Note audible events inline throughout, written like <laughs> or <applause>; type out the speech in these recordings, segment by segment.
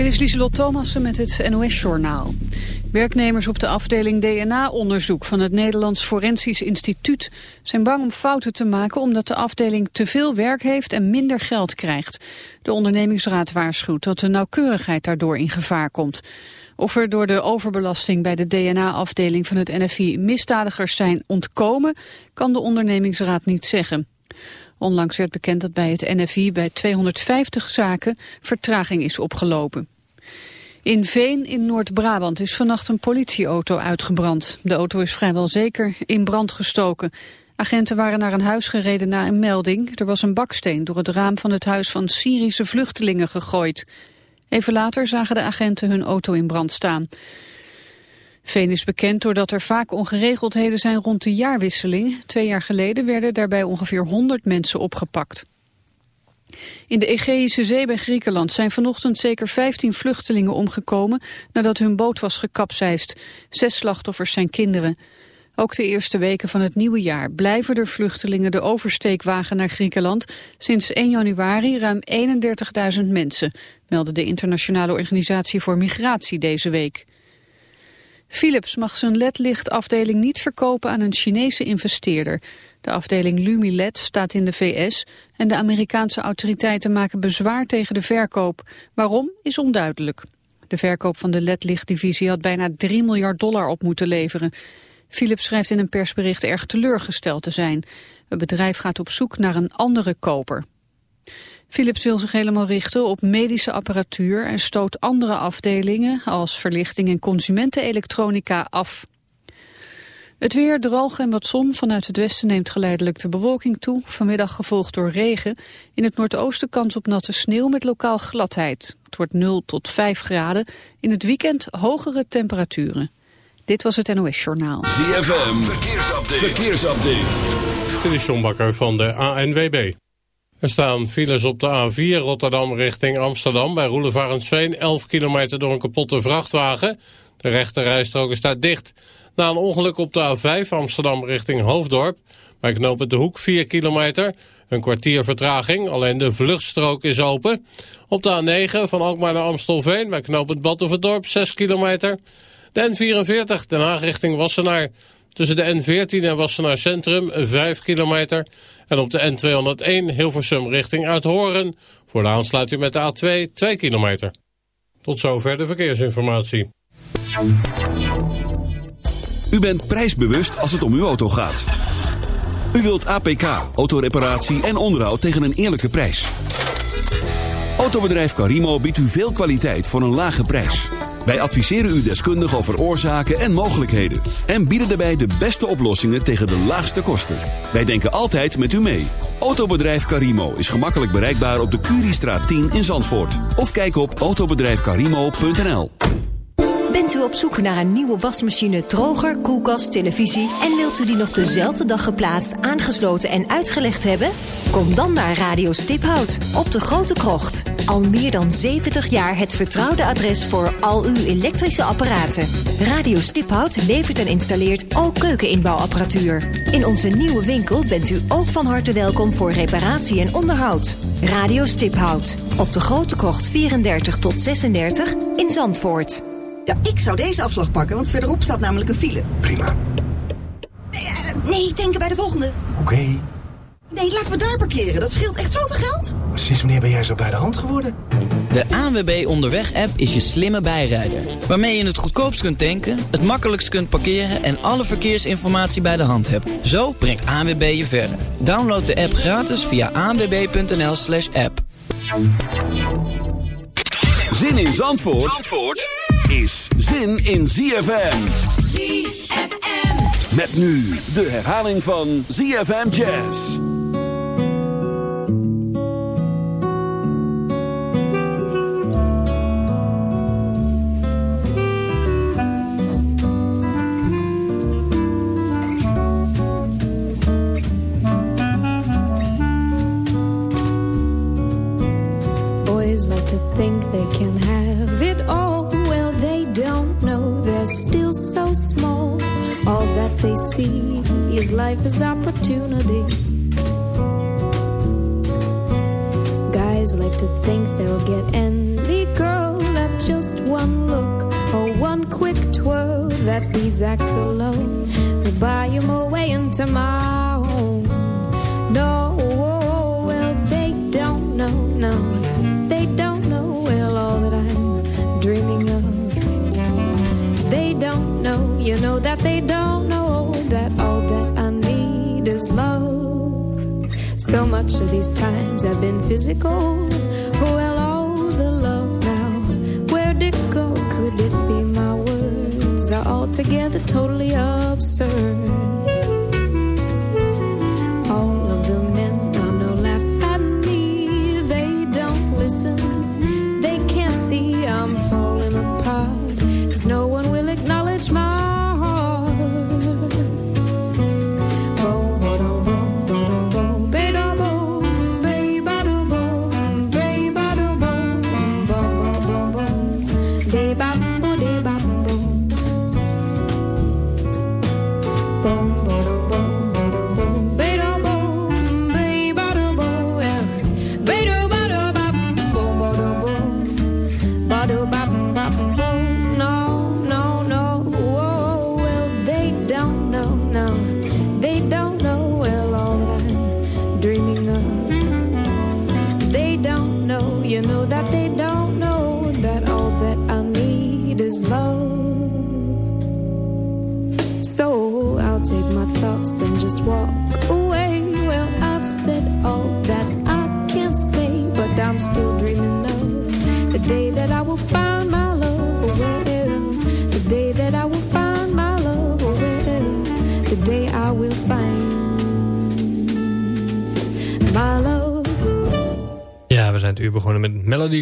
Dit is Lieselot Thomassen met het NOS-journaal. Werknemers op de afdeling DNA-onderzoek van het Nederlands Forensisch Instituut zijn bang om fouten te maken omdat de afdeling te veel werk heeft en minder geld krijgt. De ondernemingsraad waarschuwt dat de nauwkeurigheid daardoor in gevaar komt. Of er door de overbelasting bij de DNA-afdeling van het NFI misdadigers zijn ontkomen, kan de ondernemingsraad niet zeggen. Onlangs werd bekend dat bij het NFI bij 250 zaken vertraging is opgelopen. In Veen in Noord-Brabant is vannacht een politieauto uitgebrand. De auto is vrijwel zeker in brand gestoken. Agenten waren naar een huis gereden na een melding. Er was een baksteen door het raam van het huis van Syrische vluchtelingen gegooid. Even later zagen de agenten hun auto in brand staan. Veen is bekend doordat er vaak ongeregeldheden zijn rond de jaarwisseling. Twee jaar geleden werden daarbij ongeveer 100 mensen opgepakt. In de Egeïsche Zee bij Griekenland zijn vanochtend zeker 15 vluchtelingen omgekomen nadat hun boot was gekapseist. Zes slachtoffers zijn kinderen. Ook de eerste weken van het nieuwe jaar blijven er vluchtelingen de oversteek wagen naar Griekenland. Sinds 1 januari ruim 31.000 mensen, meldde de Internationale Organisatie voor Migratie deze week. Philips mag zijn ledlichtafdeling niet verkopen aan een Chinese investeerder. De afdeling Lumiled staat in de VS en de Amerikaanse autoriteiten maken bezwaar tegen de verkoop. Waarom is onduidelijk. De verkoop van de ledlichtdivisie had bijna 3 miljard dollar op moeten leveren. Philips schrijft in een persbericht erg teleurgesteld te zijn. Het bedrijf gaat op zoek naar een andere koper. Philips wil zich helemaal richten op medische apparatuur en stoot andere afdelingen als verlichting en consumentenelektronica af. Het weer droog en wat zon. Vanuit het westen neemt geleidelijk de bewolking toe. Vanmiddag gevolgd door regen. In het noordoosten kans op natte sneeuw met lokaal gladheid. Het wordt 0 tot 5 graden. In het weekend hogere temperaturen. Dit was het NOS Journaal. ZFM, verkeersupdate. verkeersupdate. Dit is John Bakker van de ANWB. Er staan files op de A4 Rotterdam richting Amsterdam... bij Roelevarensveen, 11 kilometer door een kapotte vrachtwagen. De rechte rijstrook staat dicht... Na een ongeluk op de A5 Amsterdam richting Hoofddorp. Bij knopen de Hoek 4 kilometer. Een kwartier vertraging, alleen de vluchtstrook is open. Op de A9 van Alkmaar naar Amstelveen. Bij knooppunt Battenverdorp 6 kilometer. De N44 Den Haag richting Wassenaar. Tussen de N14 en Wassenaar Centrum 5 kilometer. En op de N201 Hilversum richting Uithoren. Voor de aansluiting met de A2 2 kilometer. Tot zover de verkeersinformatie. U bent prijsbewust als het om uw auto gaat. U wilt APK, autoreparatie en onderhoud tegen een eerlijke prijs. Autobedrijf Carimo biedt u veel kwaliteit voor een lage prijs. Wij adviseren u deskundig over oorzaken en mogelijkheden. En bieden daarbij de beste oplossingen tegen de laagste kosten. Wij denken altijd met u mee. Autobedrijf Carimo is gemakkelijk bereikbaar op de Curiestraat 10 in Zandvoort. Of kijk op autobedrijfcarimo.nl Bent u op zoek naar een nieuwe wasmachine, droger, koelkast, televisie... en wilt u die nog dezelfde dag geplaatst, aangesloten en uitgelegd hebben? Kom dan naar Radio Stiphout op de Grote Krocht. Al meer dan 70 jaar het vertrouwde adres voor al uw elektrische apparaten. Radio Stiphout levert en installeert ook keukeninbouwapparatuur. In onze nieuwe winkel bent u ook van harte welkom voor reparatie en onderhoud. Radio Stiphout op de Grote Krocht 34 tot 36 in Zandvoort. Ja, ik zou deze afslag pakken, want verderop staat namelijk een file. Prima. Nee, nee ik denk bij de volgende. Oké. Nee, laten we daar parkeren. Dat scheelt echt zoveel geld. Sinds wanneer ben jij zo bij de hand geworden? De ANWB Onderweg-app is je slimme bijrijder. Waarmee je het goedkoopst kunt tanken, het makkelijkst kunt parkeren... en alle verkeersinformatie bij de hand hebt. Zo brengt ANWB je verder. Download de app gratis via anwb.nl slash app. Zin in Zandvoort, Zandvoort? is zin in ZFM. ZFM. Met nu de herhaling van ZFM Jazz. like to think they can have it all. Well, they don't know they're still so small. All that they see is life as opportunity. Guys like to think they'll get any girl that just one look or one quick twirl. That these acts alone will buy them away and tomorrow. No, well, they don't know, no you know that they don't know that all that I need is love. So much of these times have been physical. Well, all the love now, where'd it go? Could it be my words are altogether totally absurd?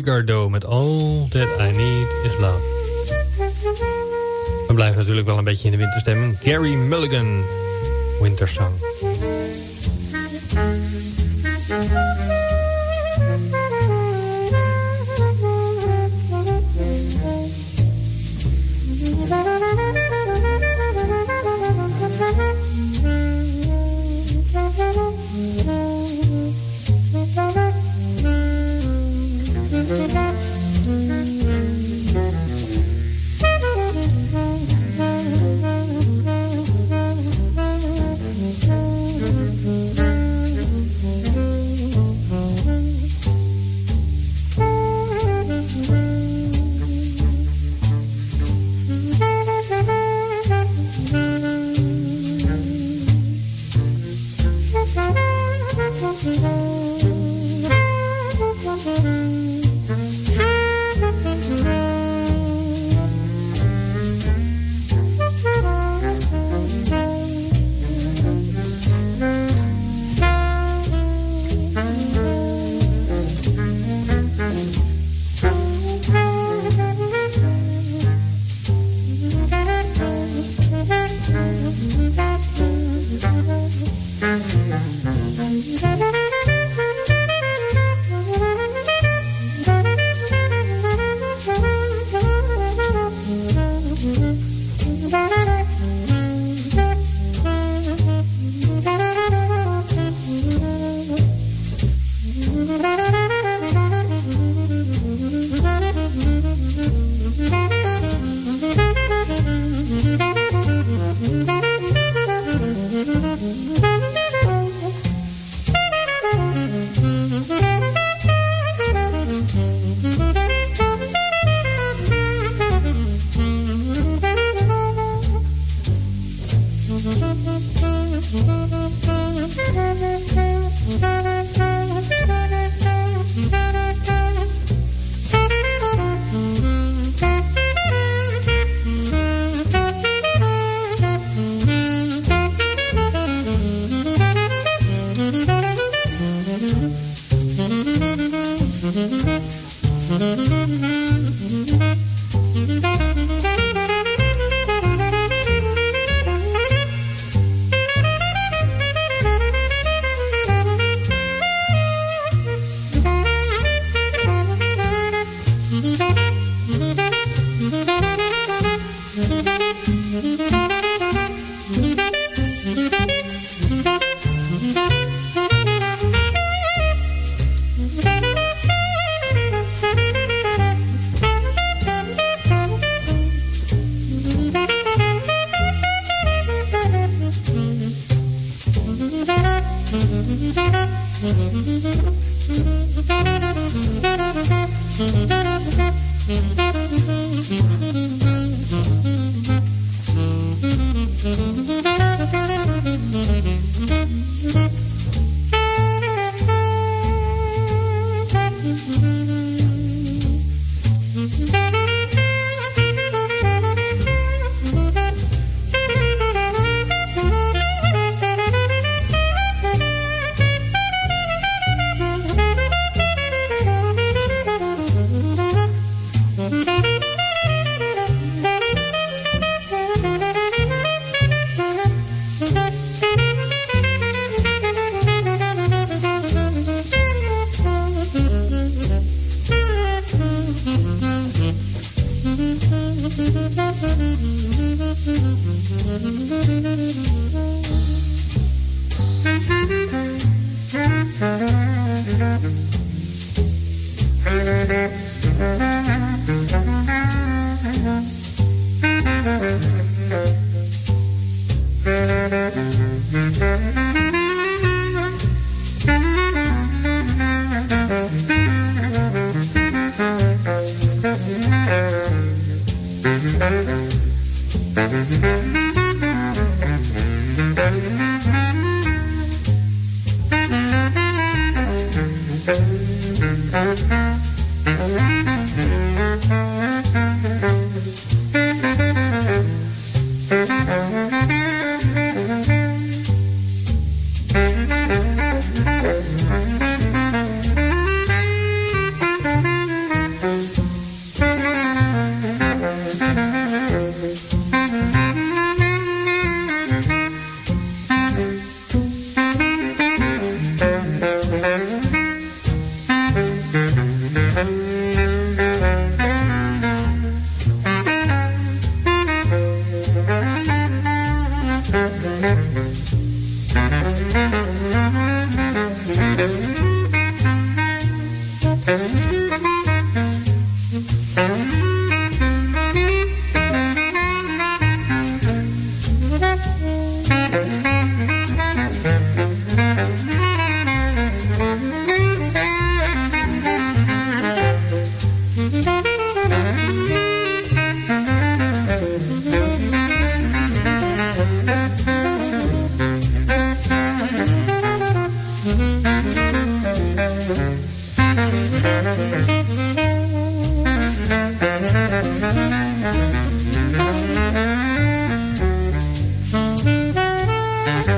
Met All That I Need Is Love. We blijven natuurlijk wel een beetje in de winterstemming. Gary Mulligan, Wintersong.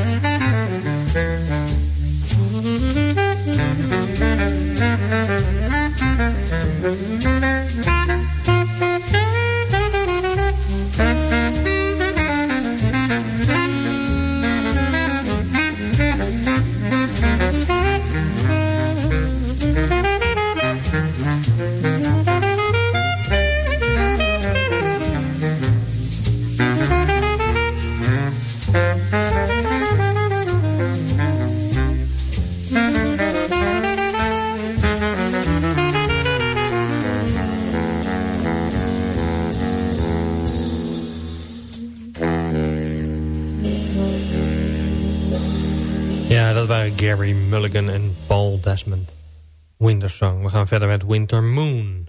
Música We gaan verder met Winter Moon.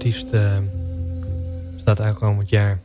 Artiest uh, staat aankomend jaar.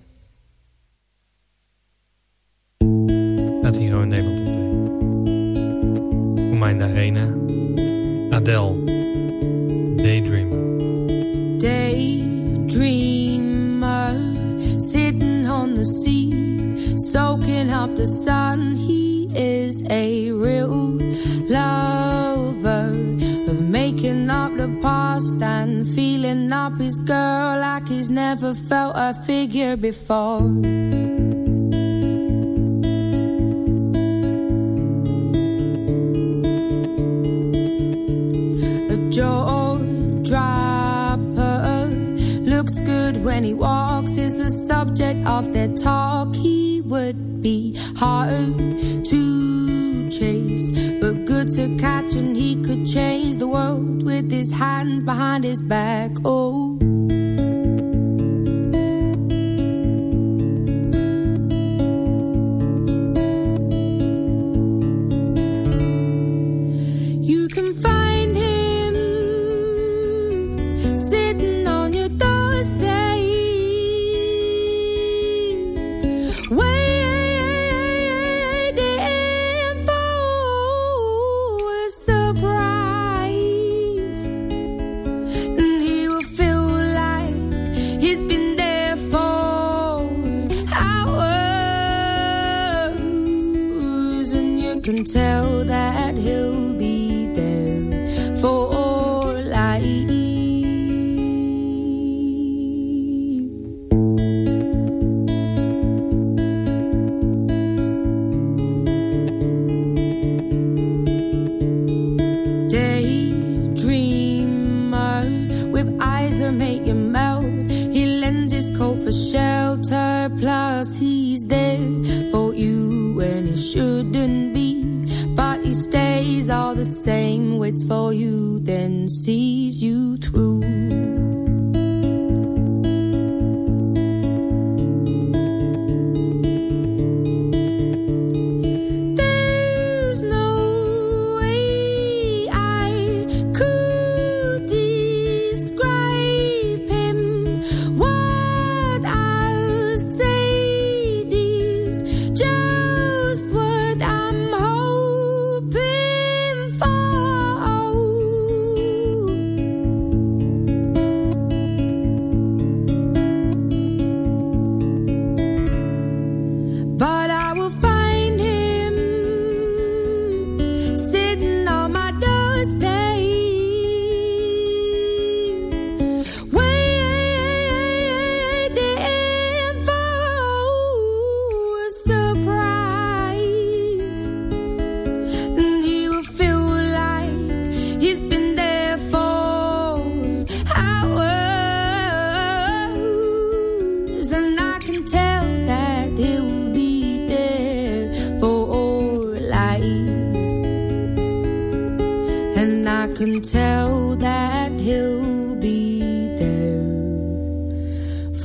tell that he'll be there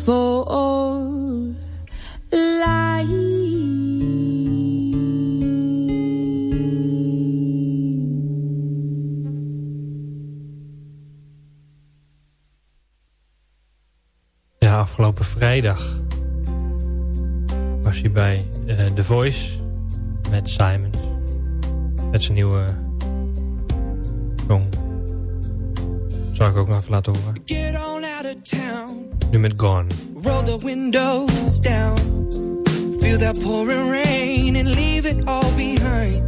for. Ja, afgelopen vrijdag was hij bij uh, The Voice met Simons. Met zijn nieuwe Zou ik ook nog even laten horen. Nu met Gone. Roll the windows down. Feel that pouring rain and leave it all behind.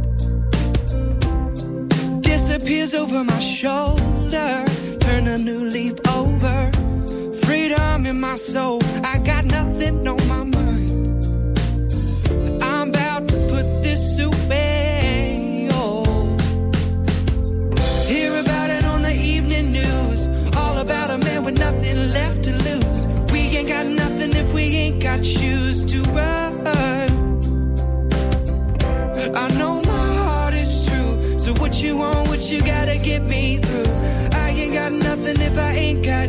Disappears over my shoulder. Turn a new leaf over. Freedom in my soul. I got nothing on my mind. I'm about to put this away. you want what you gotta get me through. I ain't got nothing if I ain't got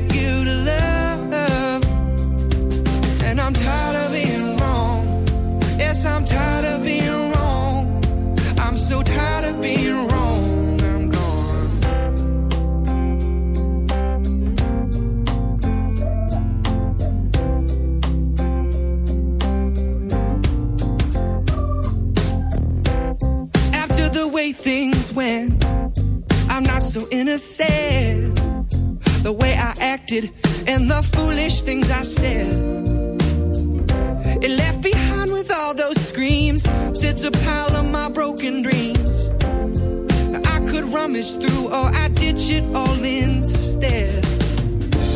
when I'm not so innocent. The way I acted and the foolish things I said. It left behind with all those screams sits a pile of my broken dreams. I could rummage through or I ditch it all instead.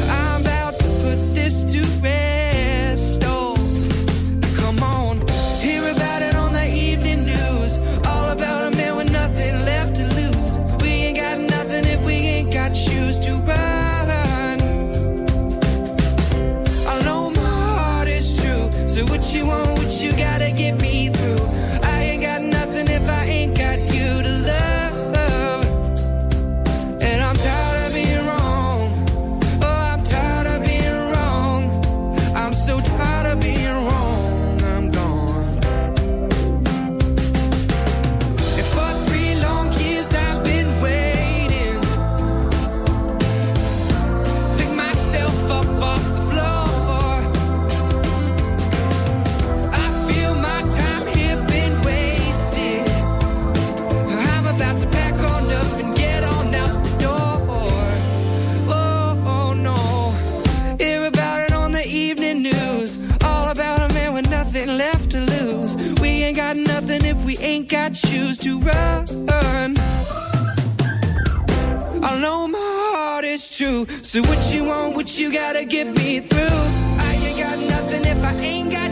I'm about to put this to rest. got shoes to run. I know my heart is true. So what you want, what you gotta get me through? I ain't got nothing if I ain't got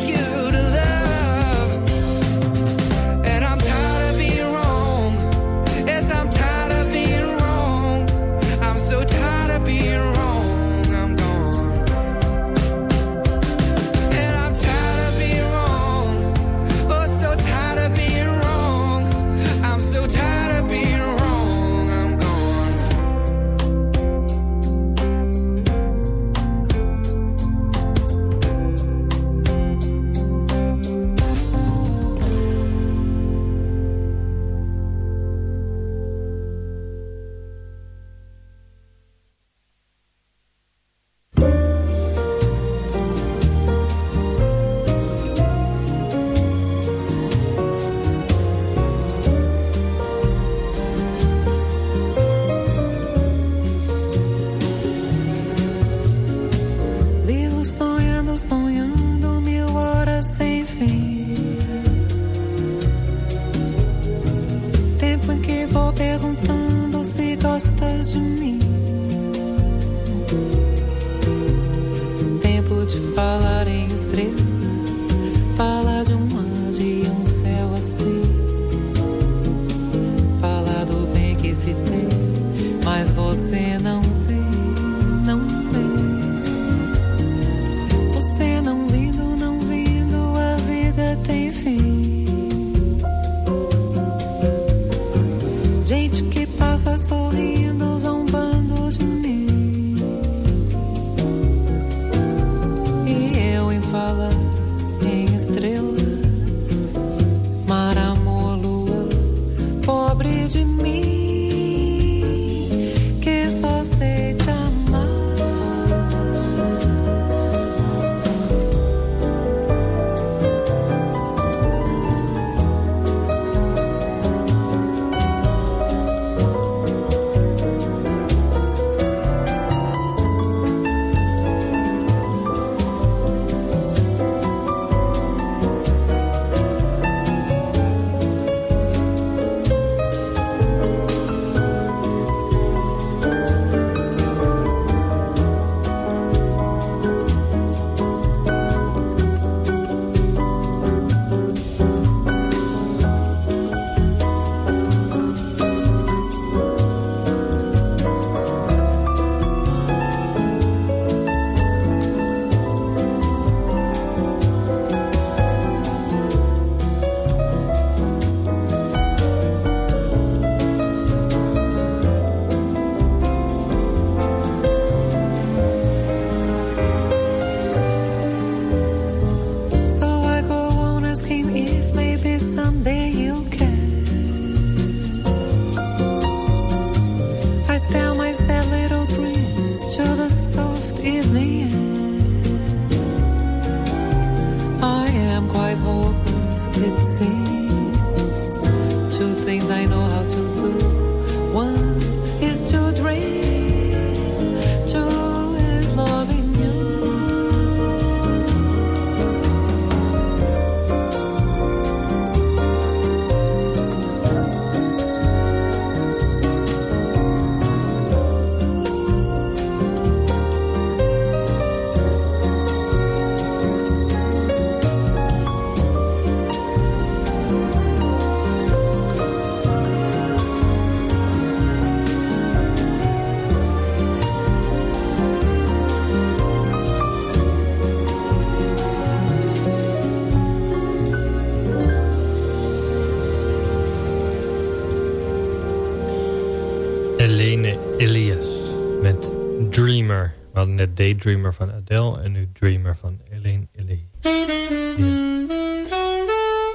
Daydreamer van Adele en nu Dreamer van Elaine Illy.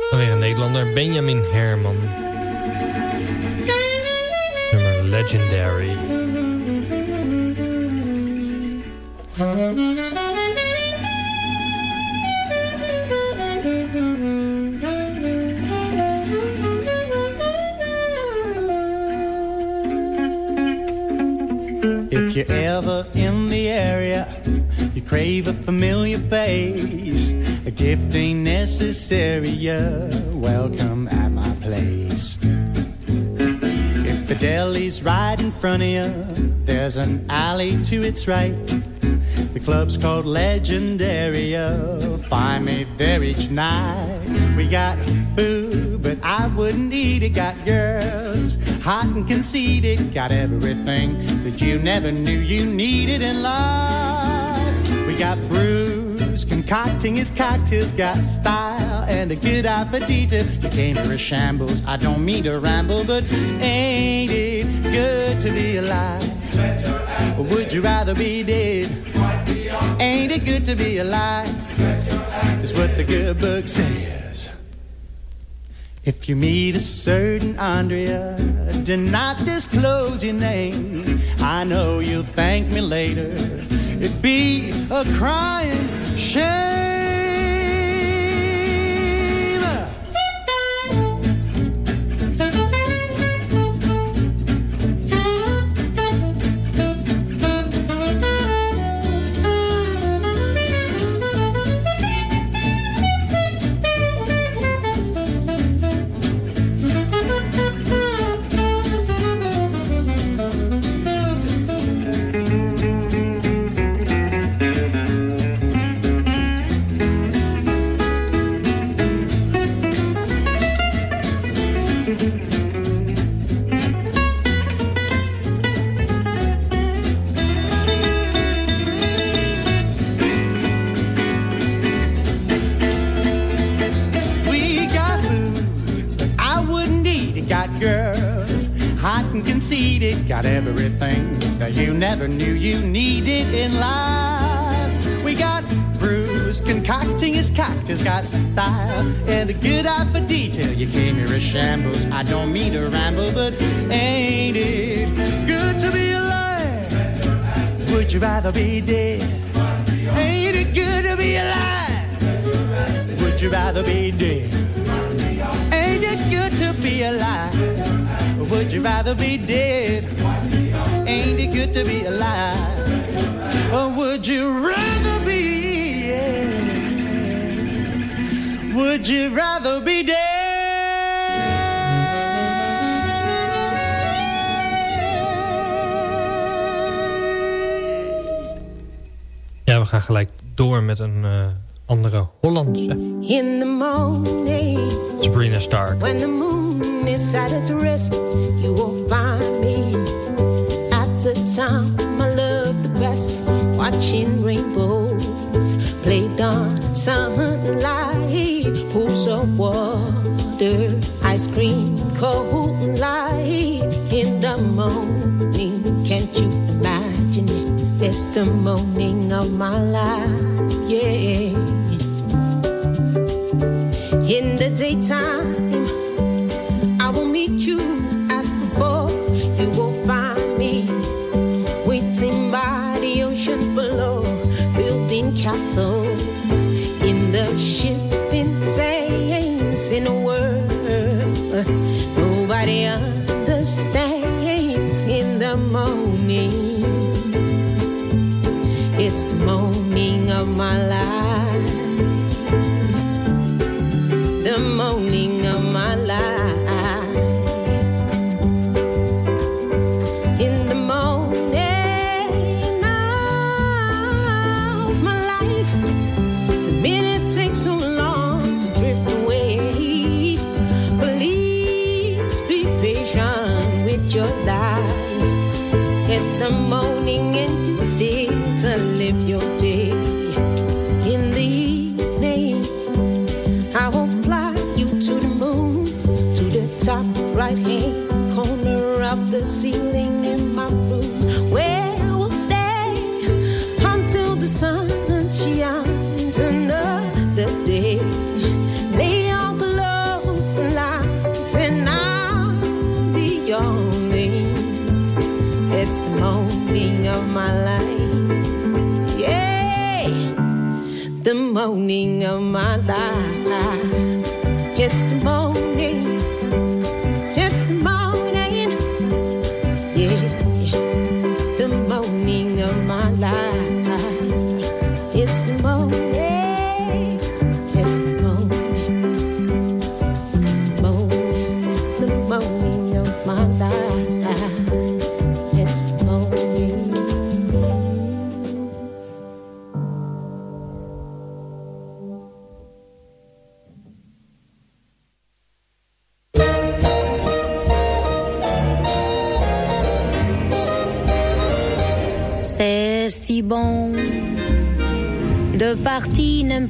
Dan weer een Nederlander, Benjamin Herman. Nummer Legendary. You're ever in the area, you crave a familiar face. A gift ain't necessary, you're welcome at my place. If the deli's right in front of you, there's an alley to its right. The club's called Legendary. Find me there each night. We got food, but I wouldn't eat it. Got girls, hot and conceited. Got everything that you never knew you needed in life. We got brews, concocting his cocktails. Got style and a good eye for detail. You came here a shambles. I don't mean to ramble, but ain't it good to be alive? Or would you rather be dead? Ain't it good to be alive? That's what the good book says. If you meet a certain Andrea, do not disclose your name. I know you'll thank me later. It'd be a crying shame. Cocktails. Got style and a good eye for detail. You came here a shambles. I don't mean to ramble, but ain't it good to be alive? Would you rather be dead? Ain't it good to be alive? Would you rather be dead? Ain't it good to be alive? Would you rather be dead? Ain't it good to be alive? Or would you rather Would you rather be dead? Ja, we gaan gelijk door met een eh, andere Hollandse. In the morning, Sabrina Stark. when the moon is at its rest, you will find me at the time I love the best, watching rainbows play down sunlight, pools of water, ice cream, cold light in the morning. Can't you imagine it? It's the morning of my life, yeah. In the daytime, I will meet you so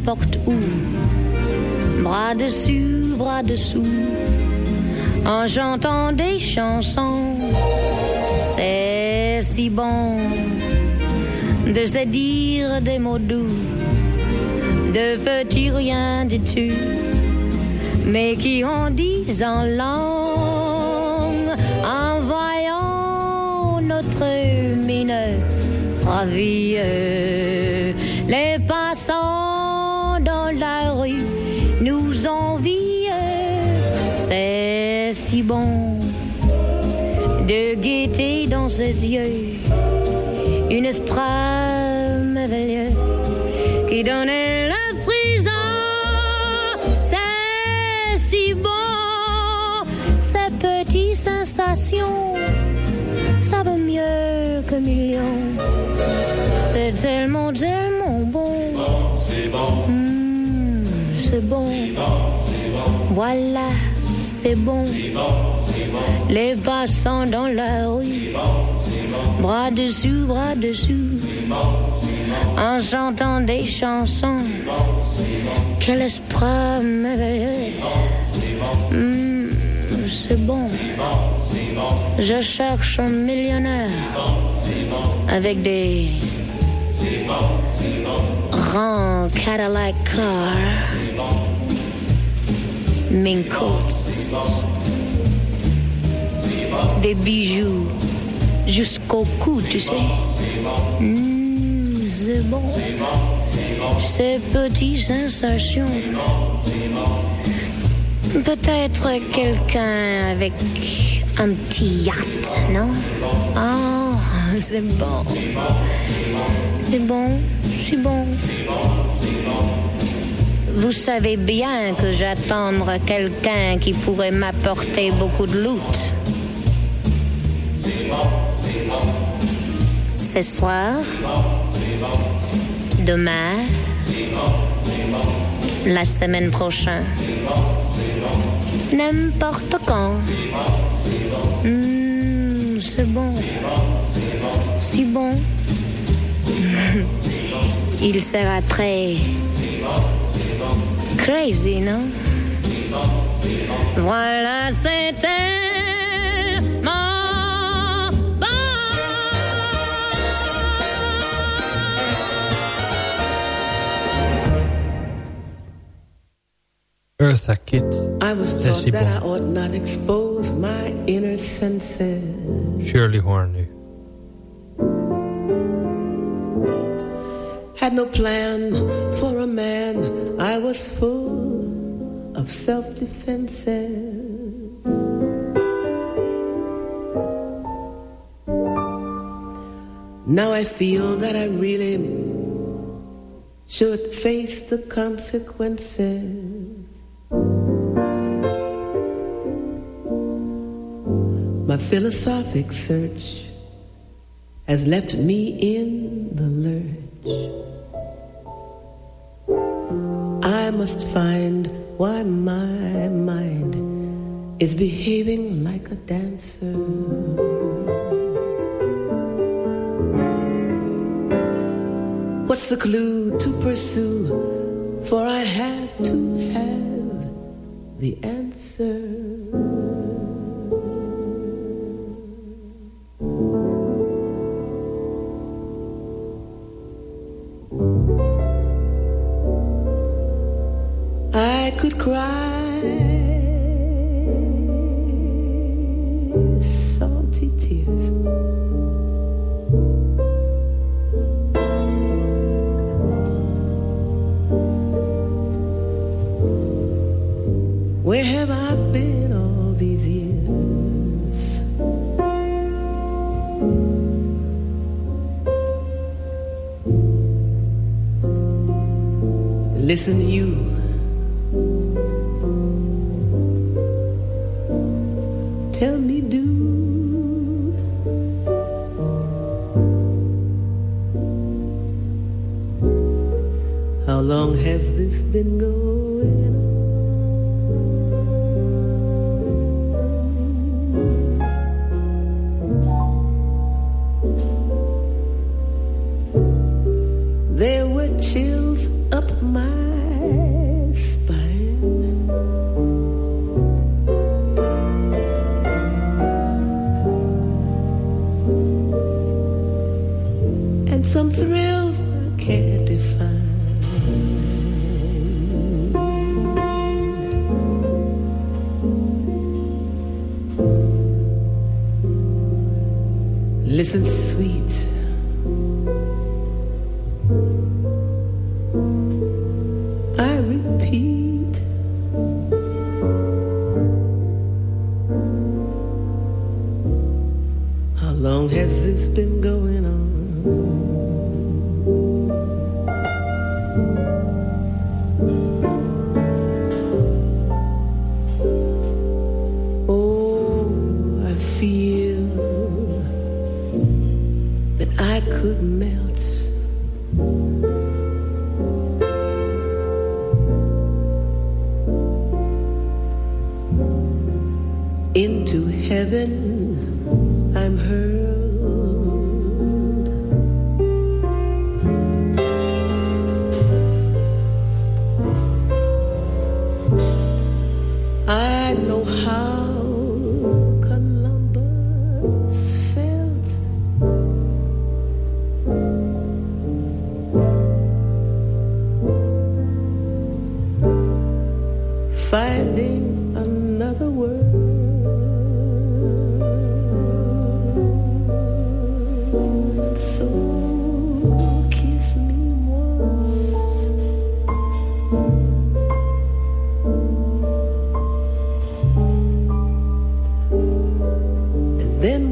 n'importe où, bras dessus, bras dessous, en chantant des chansons. C'est si bon de se dire des mots doux, de petits rien du tout, mais qui en disent en langue, en voyant notre mine ravie. Yeux une esprit merveilleux qui donnait le frisson. C'est si bon, ces petites sensations, ça vaut mieux que millions. C'est tellement, tellement bon. C'est bon, Mmh, c'est bon. Voilà, c'est bon. Les passants dans la rue, bras dessus, bras dessus, en chantant des chansons. Quel esprit merveilleux. Mmh, c'est bon. Je cherche un millionnaire avec des grands Cadillac cars, mink coats, des bijoux jusqu'au cou, tu sais. Mmh, c'est bon. Ces petites sensations. Peut-être quelqu'un avec un petit yacht, non? Ah, <laughs> c'est bon. C'est bon, c'est bon. Vous savez bien que j'attendrai quelqu'un qui pourrait m'apporter beaucoup de loot. Ce soir, demain, la semaine prochaine, n'importe quand. Hmm, c'est bon, si bon. <laughs> Il sera très crazy, non? Voilà, c'était Eartha Kitt. I was taught that I ought not expose my inner senses. Shirley Horn nu. Had no plan for a man. I was full of self-defenses. Now I feel that I really should face the consequences. My philosophic search has left me in the lurch. I must find why my mind is behaving like a dancer. What's the clue to pursue? For I had to have the answer. I could cry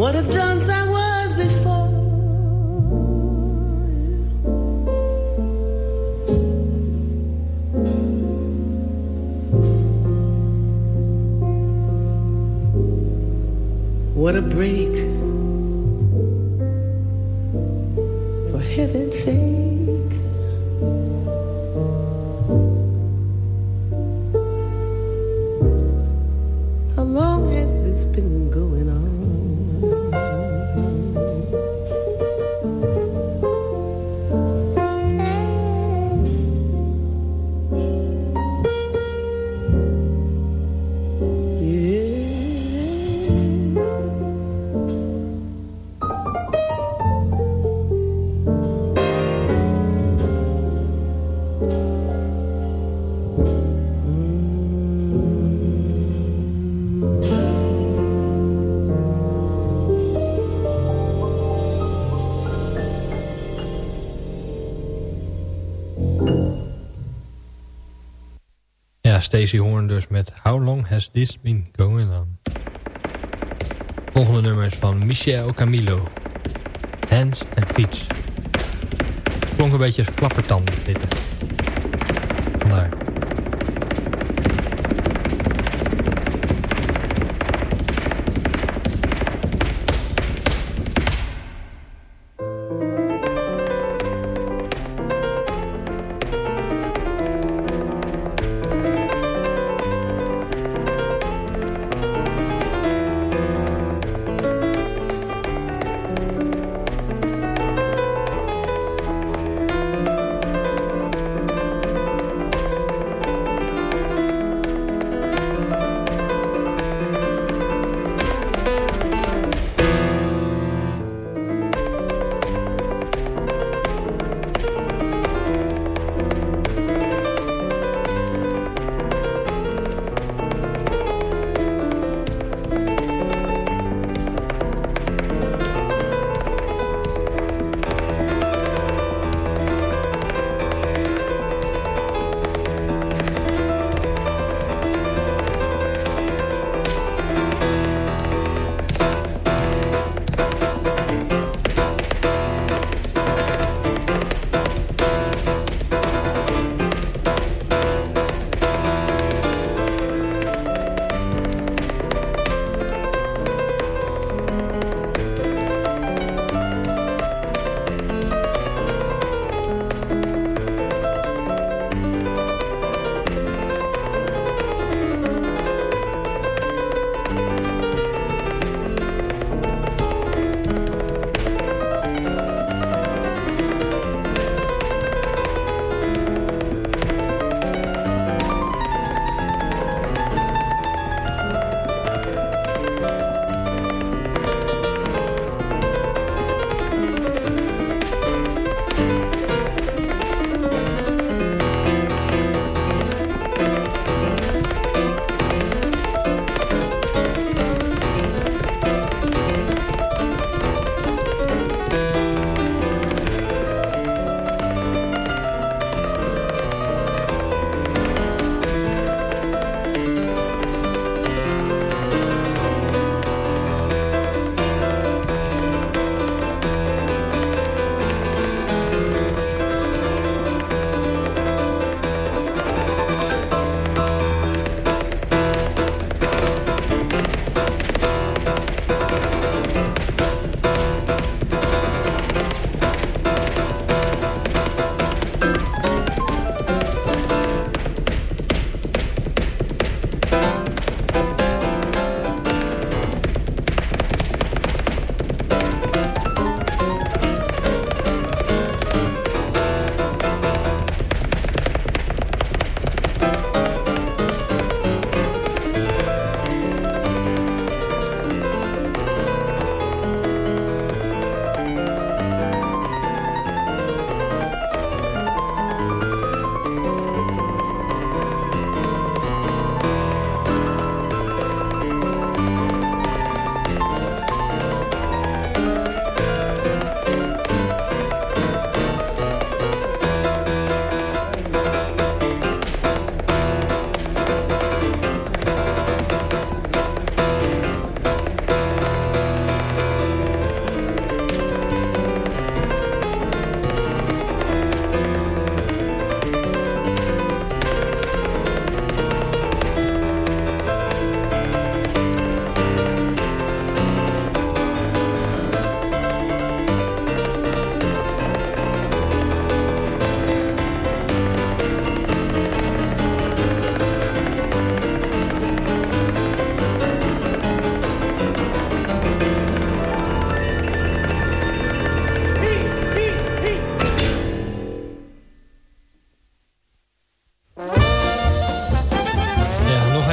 What a dunce I Stacey Horn dus met How Long Has This Been Going On? Volgende nummer is van Michel Camilo. Hands and Feet. Klonk een beetje als klappertanden dit.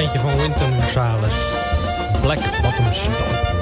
eentje van Winter Rosales. Black Bottom Stomp.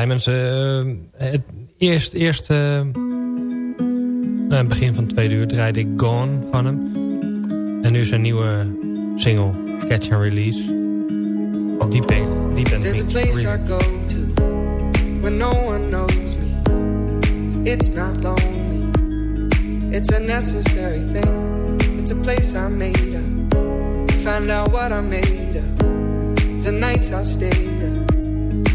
Simons. Uh, het eerst, eerst uh, het begin van het tweede uur draaide ik Gone van hem. En nu zijn nieuwe single, Catch and Release. Diep, diep en There's a place I go to when no one knows me. It's not lonely. It's a necessary thing. It's a place I made up. Find out what I made up. The nights I've stayed.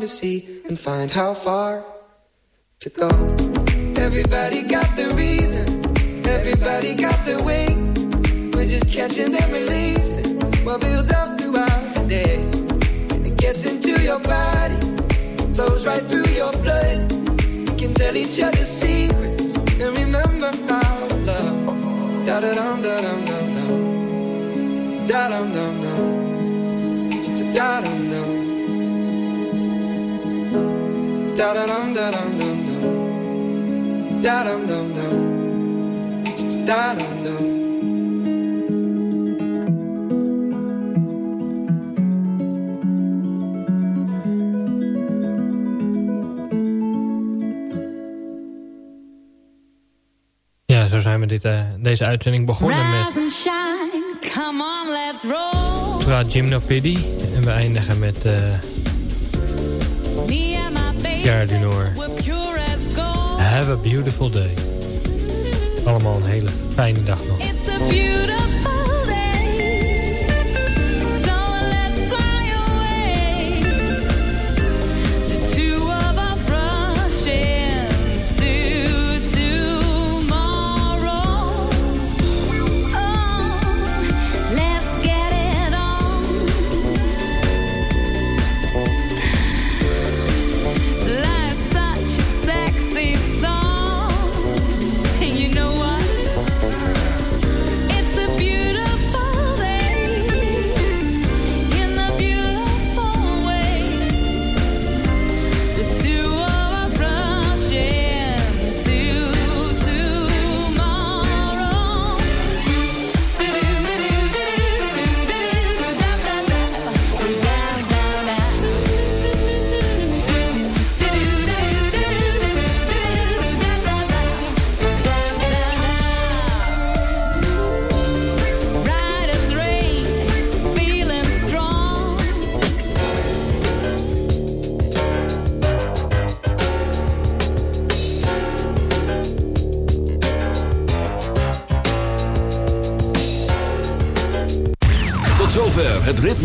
To see and find how far zo zijn we dit, uh, deze uitzending begonnen met shine, come on, let's roll. Tra Gymnopedie. En we eindigen met uh, Me and my baby Gare du Nord. were pure as gold. Have a beautiful day. Allemaal een hele fijne dag nog. It's a beautiful